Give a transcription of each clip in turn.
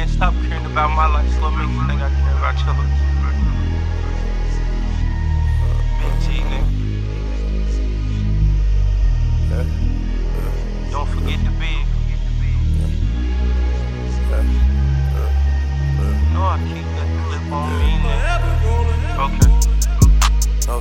about my life, slow make you think I care about yours. Big G, nigga. Don't forget the big. No, I keep that clip on me, nigga. Okay. Oh,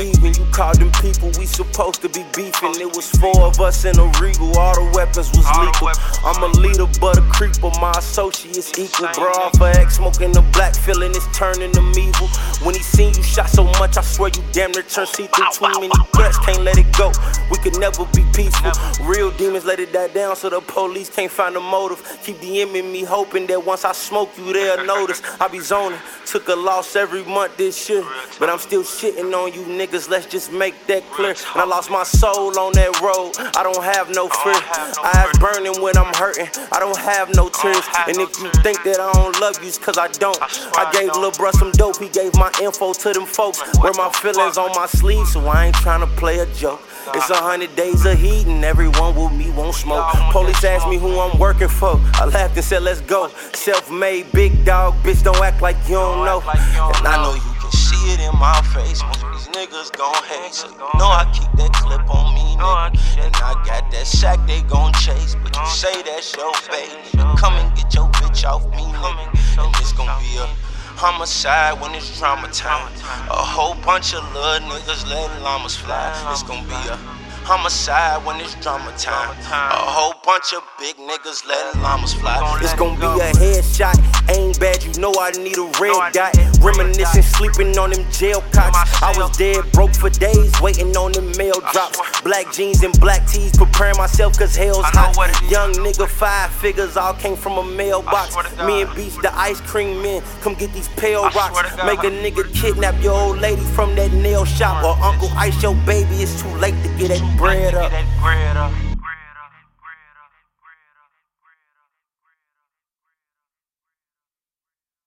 even. You called them people we supposed to be beefing. It was four of us in a regal. All the weapons was lethal. I'm a leader, but a creeper. My associates equal. Bro, for X smoking the black, feeling it's turning them evil. When he seen you shot so much, I swear you damn near turned see through too many threats. Can't let it go. We could never be peaceful. Real demons let it die down so the police can't find a motive. Keep DMing me, hoping that once I smoke you, they'll notice. I be zoning. Took a loss every month this year, but I'm still shitting on you niggas. Let's just make that clear. And I lost my soul on that road. I don't have no fear. Eyes burning when I'm hurting. I don't have no tears. And if you think that I don't love you, it's cause I don't. I gave Lil Bruh some dope. He gave my info to them folks. Wear my feelings on my sleeve, so I ain't tryna play a joke. It's a hundred days of heat and everyone with me won't smoke. Police asked me who I'm working for. I laughed and said, let's go. Self-made big dog, bitch, don't act like you don't know. And I know you can see it in my face. Most of these niggas gon' hate. So you know I keep that clip on me, nigga. And I got that sack they gon' chase. But you say that's your baby. Come and get your bitch off me, nigga. And it's gon' be a homicide when it's drama time. A whole bunch of little niggas letting llamas fly. It's gon' be a homicide when it's drama time. A whole bunch of big niggas letting llamas fly. It's gon' be a I need a red dot. Reminiscing, sleeping on them jail cots. I was dead broke for days, waiting on them mail drops. Black jeans and black tees, preparing myself cause hell's hot. what it is. Young nigga, five figures, all came from a mailbox. swear to God. Me and Beach, the ice cream men, come get these pale rocks. Make a nigga kidnap your old lady from that nail shop. Or Uncle Ice your baby, it's too late to get that bread up.